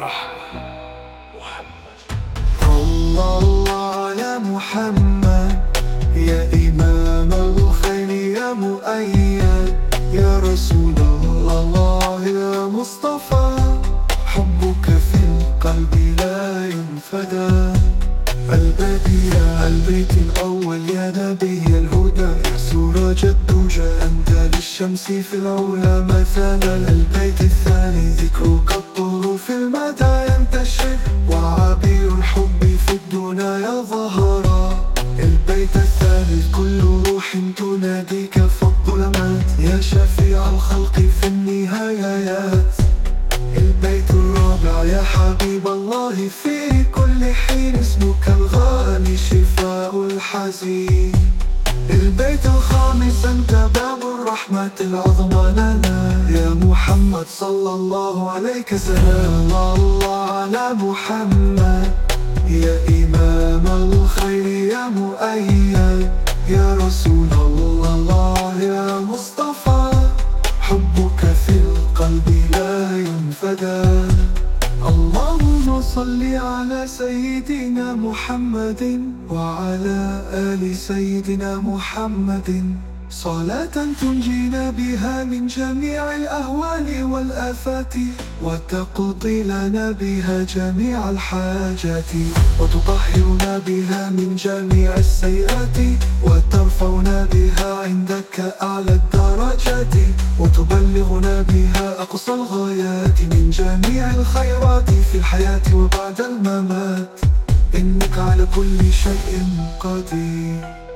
الرحمة. محمد صلى الله على محمد يا إمام الخير يا مؤيد يا رسول الله يا مصطفى. حبك في القلب لا ينفدى البديع البيت الأول يا نبي الهدى. يا سراج الدجى أنت للشمس في العلا مثلا. البيت الثاني الخلق في النهايات البيت الرابع يا حبيب الله في كل حين اسمك الغالي شفاء الحزين. البيت الخامس أنت باب الرحمة العظمى لنا. يا محمد صلى الله عليك سلام الله على محمد. يا إمام الخير يا مؤيد. يا رسول الله حبك في القلب لا ينفدى. اللهم صل على سيدنا محمد وعلى آل سيدنا محمد. صلاة تنجينا بها من جميع الأهوال والآفات وتقضي لنا بها جميع الحاجات وتطهرنا بها من جميع السيئات وترفعنا بها عندك أعلى الدرجات وتبلغنا بها أقصى الغايات من جميع الخيرات في الحياة وبعد الممات. إنك على كل شيء قدير.